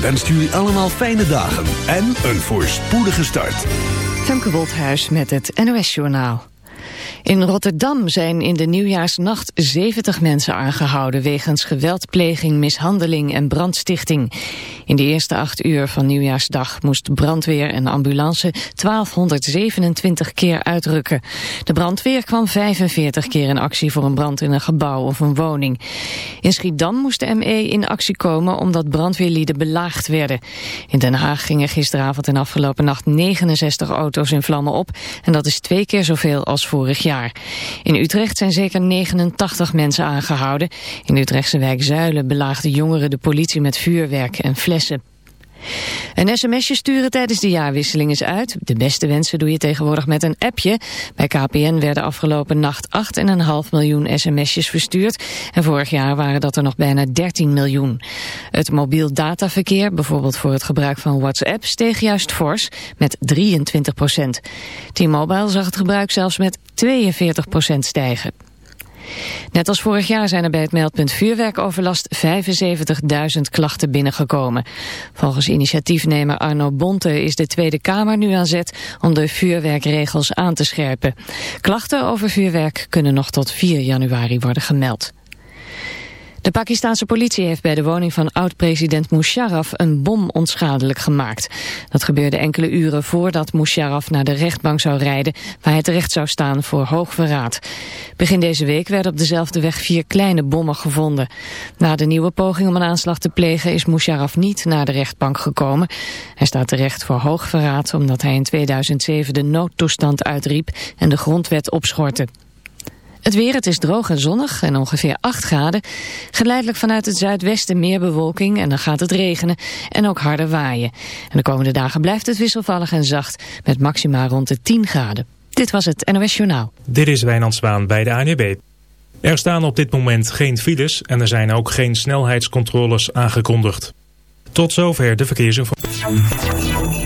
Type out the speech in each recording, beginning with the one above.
wenst jullie allemaal fijne dagen en een voorspoedige start. Femke Wolthuis met het NOS Journaal. In Rotterdam zijn in de nieuwjaarsnacht 70 mensen aangehouden... wegens geweldpleging, mishandeling en brandstichting. In de eerste acht uur van nieuwjaarsdag moest brandweer en ambulance 1227 keer uitrukken. De brandweer kwam 45 keer in actie voor een brand in een gebouw of een woning. In Schiedam moest de ME in actie komen omdat brandweerlieden belaagd werden. In Den Haag gingen gisteravond en afgelopen nacht 69 auto's in vlammen op. En dat is twee keer zoveel als vorig jaar. In Utrecht zijn zeker 89 mensen aangehouden. In Utrechtse wijk Zuilen belaagden jongeren de politie met vuurwerk en flessen. Een sms'je sturen tijdens de jaarwisseling is uit. De beste wensen doe je tegenwoordig met een appje. Bij KPN werden afgelopen nacht 8,5 miljoen sms'jes verstuurd. En vorig jaar waren dat er nog bijna 13 miljoen. Het mobiel dataverkeer, bijvoorbeeld voor het gebruik van WhatsApp, steeg juist fors met 23 procent. T-Mobile zag het gebruik zelfs met 42 procent stijgen. Net als vorig jaar zijn er bij het meldpunt vuurwerkoverlast 75.000 klachten binnengekomen. Volgens initiatiefnemer Arno Bonte is de Tweede Kamer nu aan zet om de vuurwerkregels aan te scherpen. Klachten over vuurwerk kunnen nog tot 4 januari worden gemeld. De Pakistanse politie heeft bij de woning van oud-president Musharraf een bom onschadelijk gemaakt. Dat gebeurde enkele uren voordat Musharraf naar de rechtbank zou rijden, waar hij terecht zou staan voor hoogverraad. Begin deze week werden op dezelfde weg vier kleine bommen gevonden. Na de nieuwe poging om een aanslag te plegen is Musharraf niet naar de rechtbank gekomen. Hij staat terecht voor hoogverraad omdat hij in 2007 de noodtoestand uitriep en de grondwet opschortte. Het weer, het is droog en zonnig en ongeveer 8 graden. Geleidelijk vanuit het zuidwesten meer bewolking en dan gaat het regenen en ook harder waaien. En de komende dagen blijft het wisselvallig en zacht met maxima rond de 10 graden. Dit was het NOS Journaal. Dit is Wijnand Zwaan bij de ANUB. Er staan op dit moment geen files en er zijn ook geen snelheidscontroles aangekondigd. Tot zover de verkeersinformatie.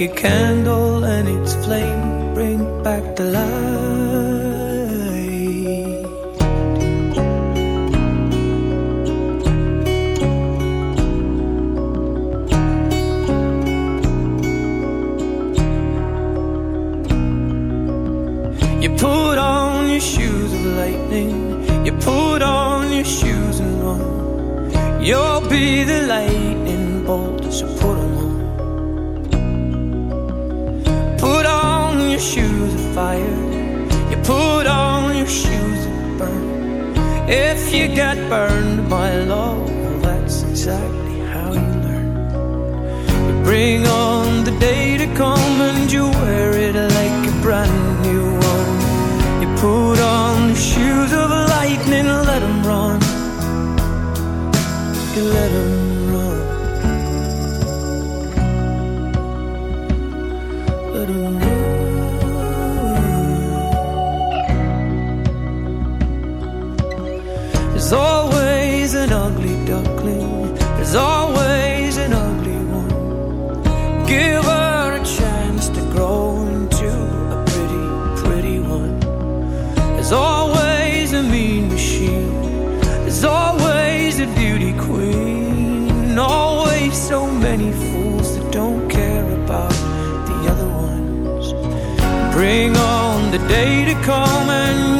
like it can. a beauty queen. Always so many fools that don't care about the other ones. Bring on the day to come and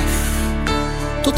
tot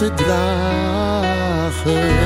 te dragen.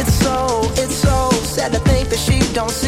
It's so, it's so sad to think that she don't see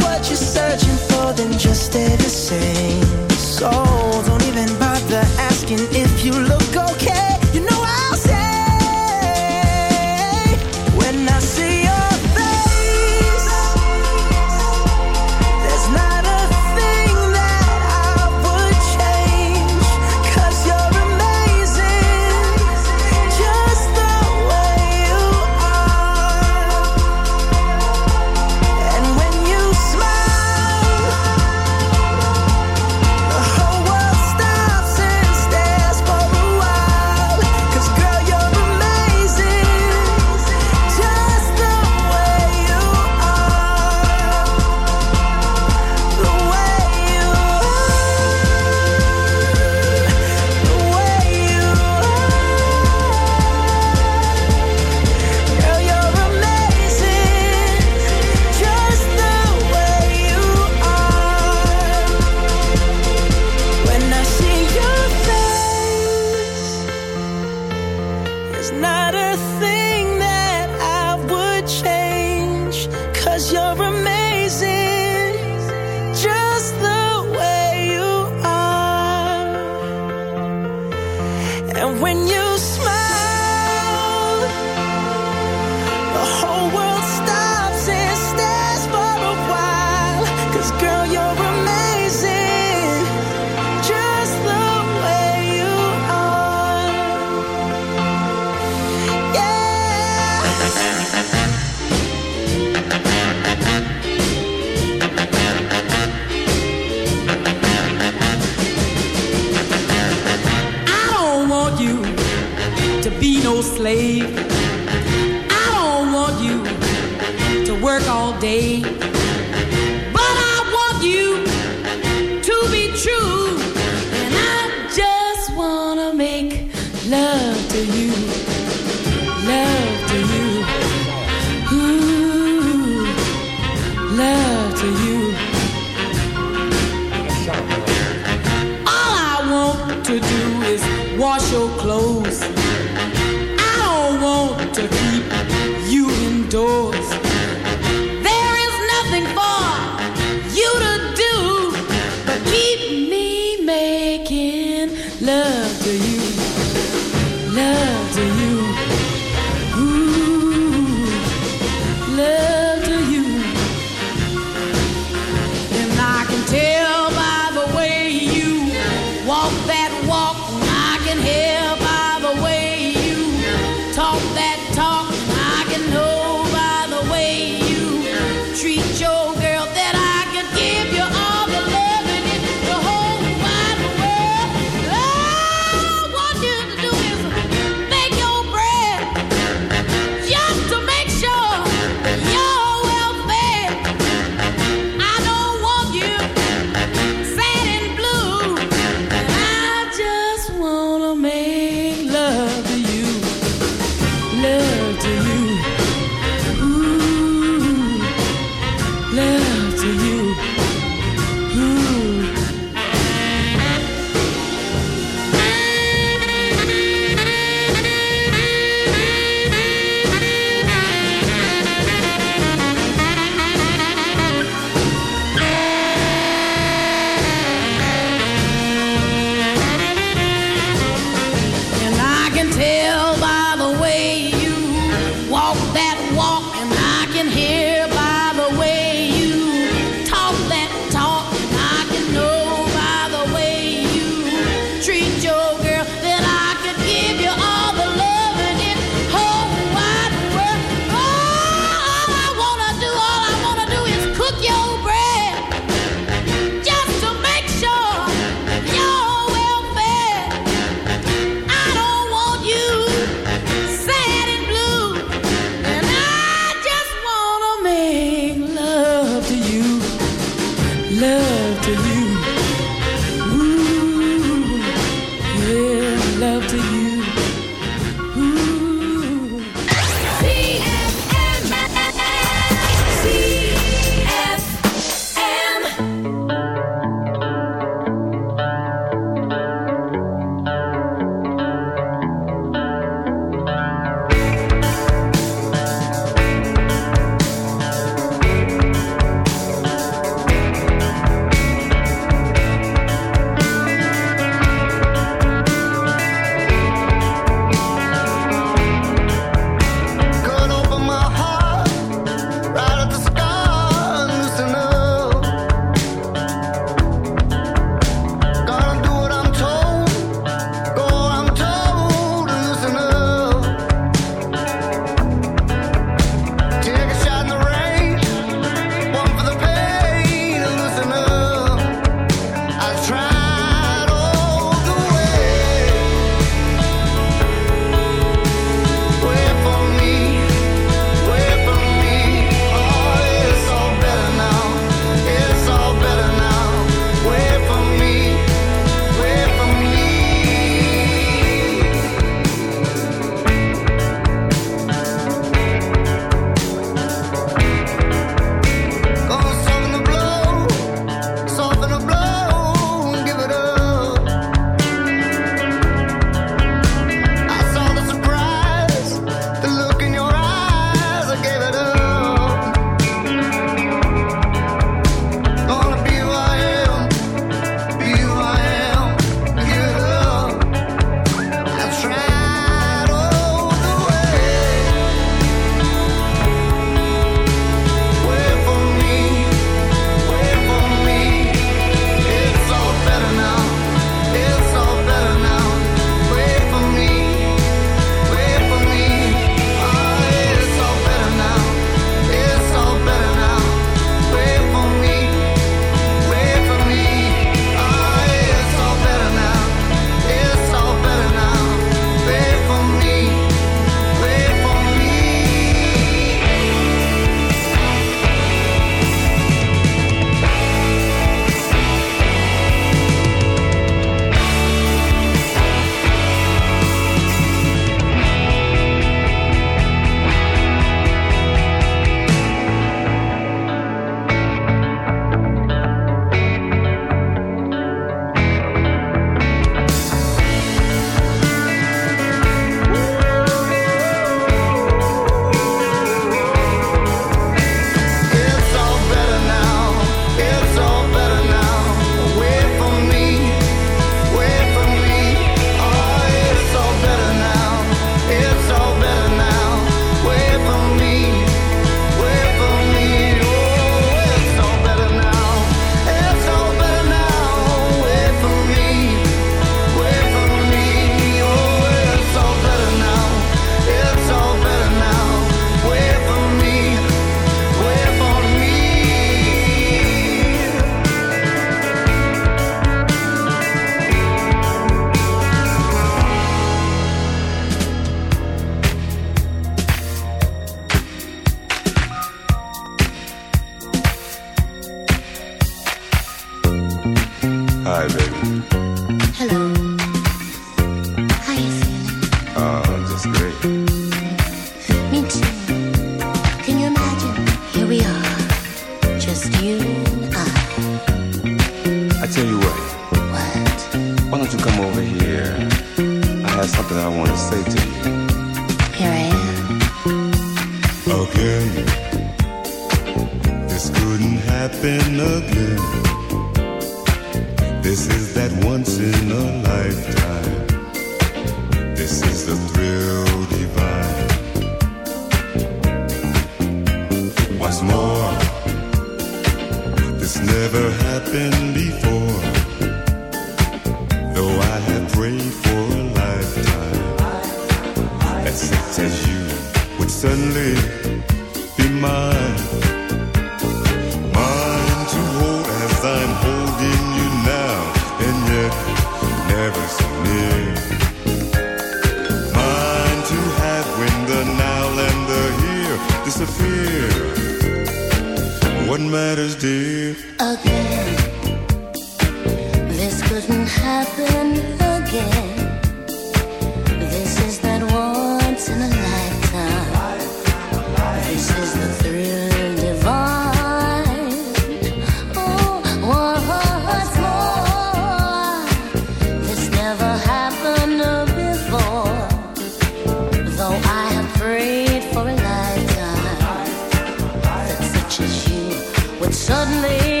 suddenly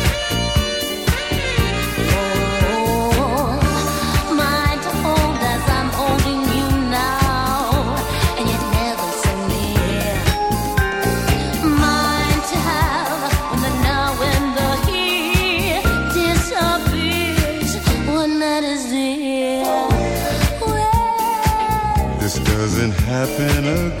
gonna.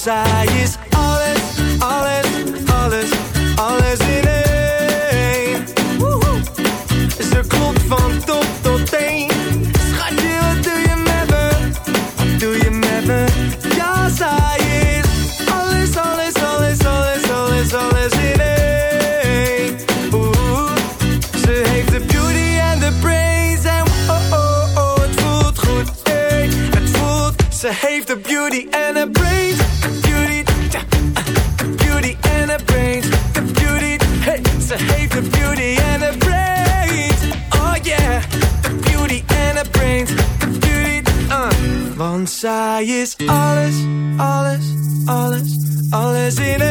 size Zij is alles, alles, alles, alles in één.